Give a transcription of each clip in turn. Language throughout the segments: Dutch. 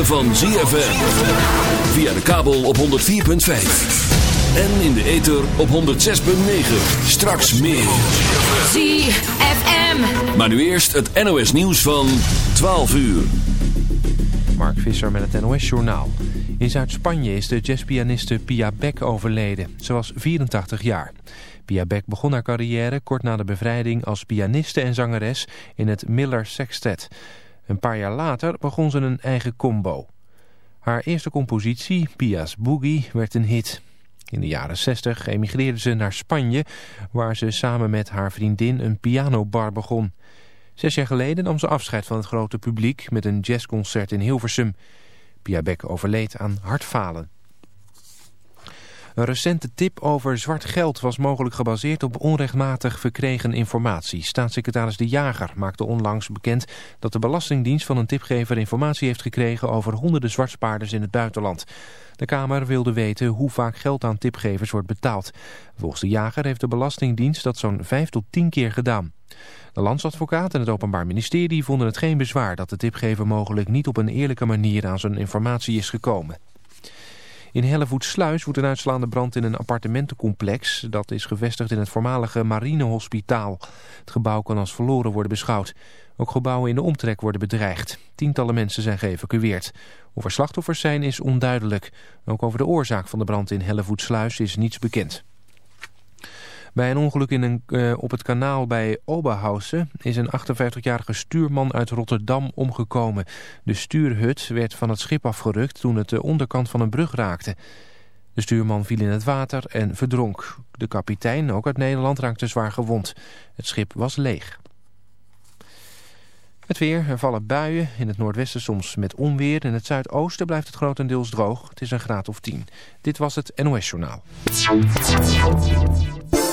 ritme van ZFM. Via de kabel op 104.5. En in de ether op 106.9. Straks meer. ZFM. Maar nu eerst het NOS nieuws van 12 uur. Mark Visser met het NOS Journaal. In Zuid-Spanje is de jazzpianiste Pia Beck overleden. Ze was 84 jaar. Pia Beck begon haar carrière kort na de bevrijding als pianiste en zangeres in het Miller Sextet. Een paar jaar later begon ze een eigen combo. Haar eerste compositie, Pia's Boogie, werd een hit. In de jaren 60 emigreerde ze naar Spanje, waar ze samen met haar vriendin een pianobar begon. Zes jaar geleden nam ze afscheid van het grote publiek met een jazzconcert in Hilversum. Pia Beck overleed aan hartfalen. Een recente tip over zwart geld was mogelijk gebaseerd op onrechtmatig verkregen informatie. Staatssecretaris De Jager maakte onlangs bekend dat de Belastingdienst van een tipgever informatie heeft gekregen over honderden zwartspaarders in het buitenland. De Kamer wilde weten hoe vaak geld aan tipgevers wordt betaald. Volgens De Jager heeft de Belastingdienst dat zo'n 5 tot 10 keer gedaan. De landsadvocaat en het Openbaar Ministerie vonden het geen bezwaar dat de tipgever mogelijk niet op een eerlijke manier aan zijn informatie is gekomen. In Hellevoetsluis woedt een uitslaande brand in een appartementencomplex. Dat is gevestigd in het voormalige marinehospitaal. Het gebouw kan als verloren worden beschouwd. Ook gebouwen in de omtrek worden bedreigd. Tientallen mensen zijn geëvacueerd. Of er slachtoffers zijn is onduidelijk. Ook over de oorzaak van de brand in Hellevoetsluis is niets bekend. Bij een ongeluk in een, uh, op het kanaal bij Oberhausen is een 58-jarige stuurman uit Rotterdam omgekomen. De stuurhut werd van het schip afgerukt toen het de onderkant van een brug raakte. De stuurman viel in het water en verdronk. De kapitein, ook uit Nederland, raakte zwaar gewond. Het schip was leeg. Het weer, er vallen buien, in het noordwesten soms met onweer. In het zuidoosten blijft het grotendeels droog. Het is een graad of 10. Dit was het NOS Journaal.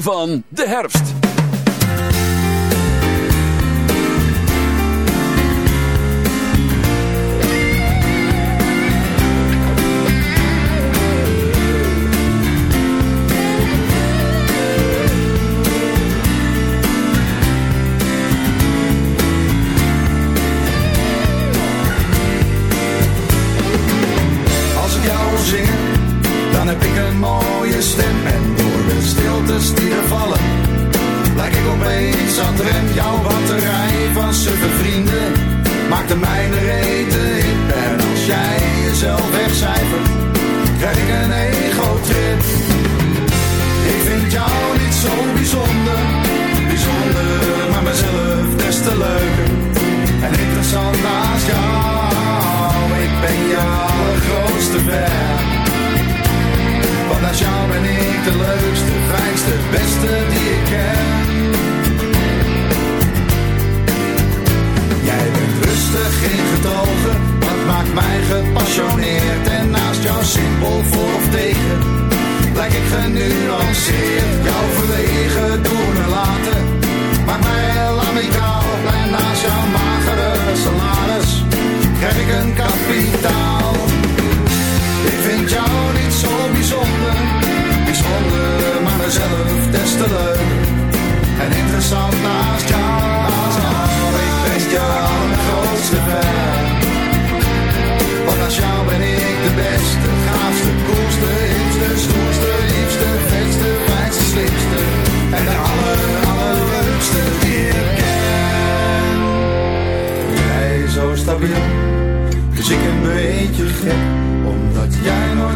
Van de herfst.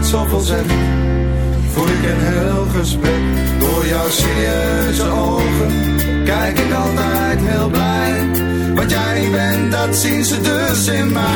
Zo zoveel Voel ik een heel gesprek Door jouw serieuze ogen. Kijk ik altijd heel blij Wat jij bent, dat zien ze dus in mij.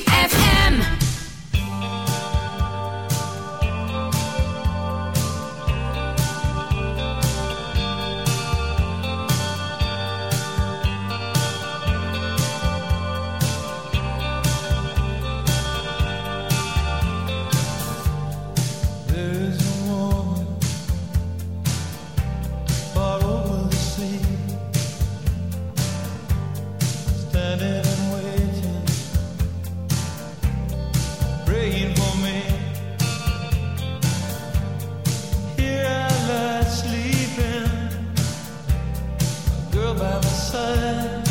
by my side.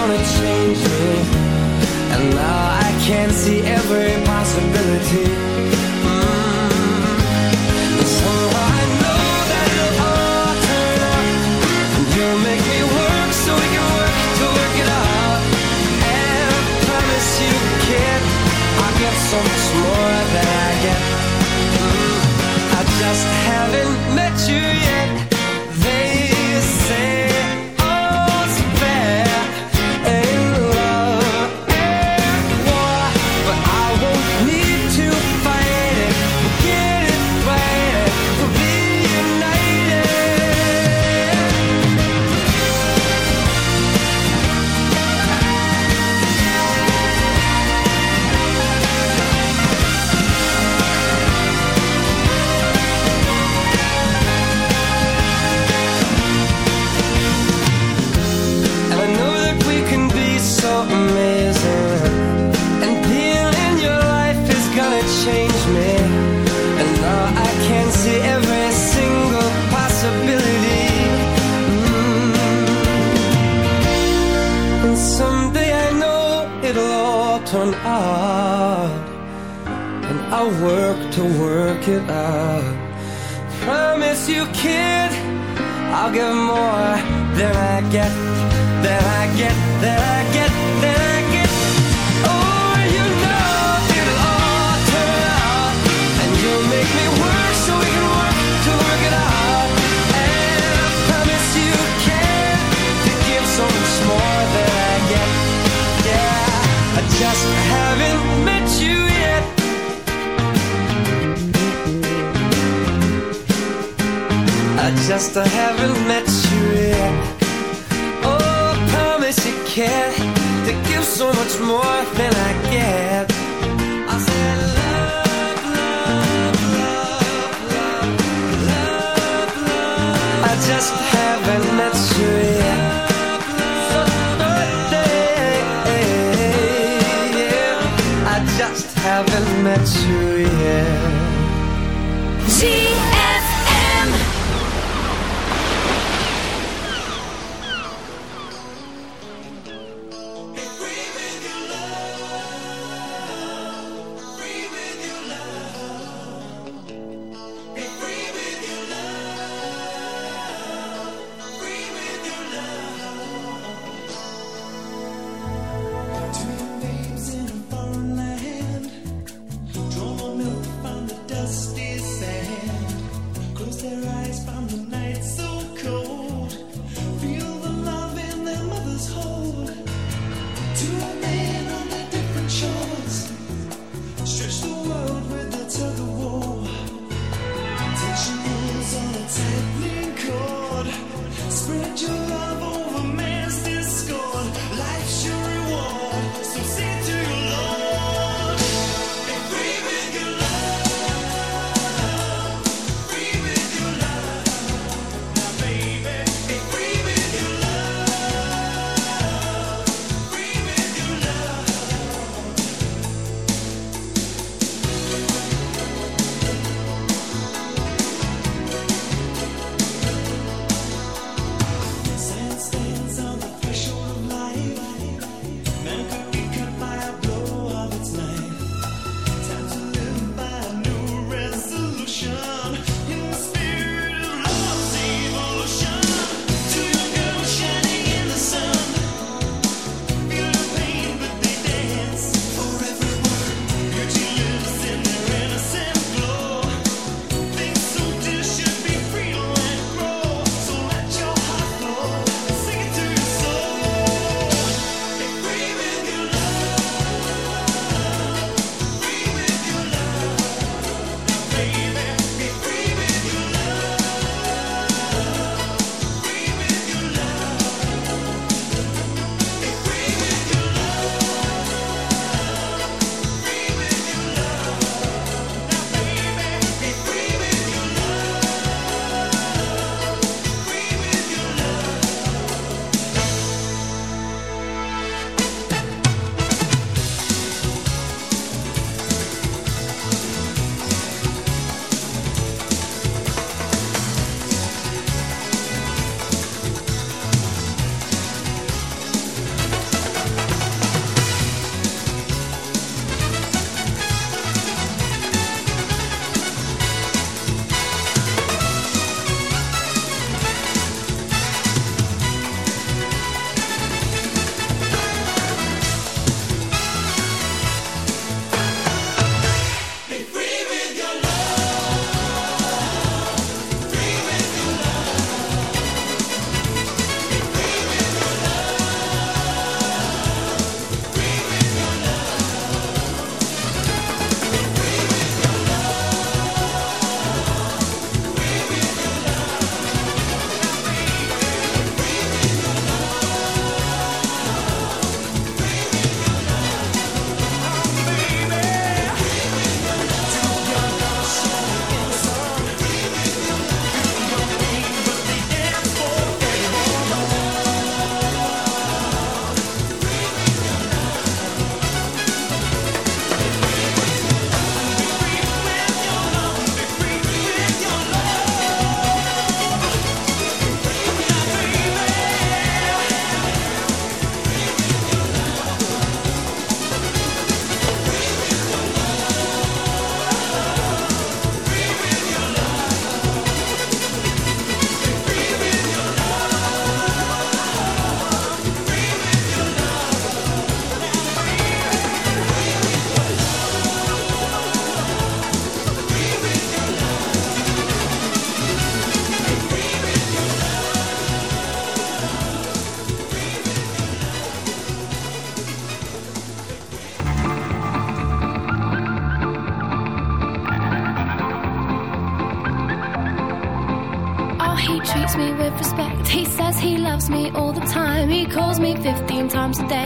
gonna change me And now I can see every possibility. Mm. So I know that it'll all turn You make me work so we can work to work it out. And promise you, kid I'll get so much more than I get. Mm. I just haven't met you yet.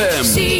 ZFM.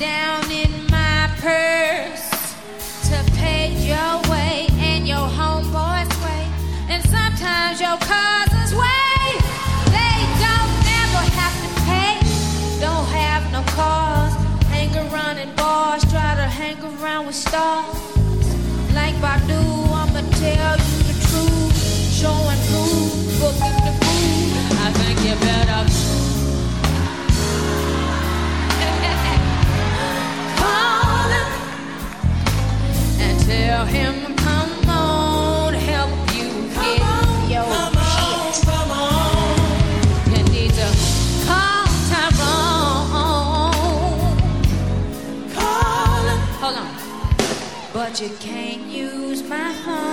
Down in my purse to pay your way and your homeboy's way. And sometimes your cousin's way. They don't never have to pay, don't have no cars. Hang around in bars, try to hang around with stars. Like Badu, I'ma tell you the truth. Show and prove, booking tell him come on, help you get your. You need to call Tyrone. Call him. But you can't use my phone.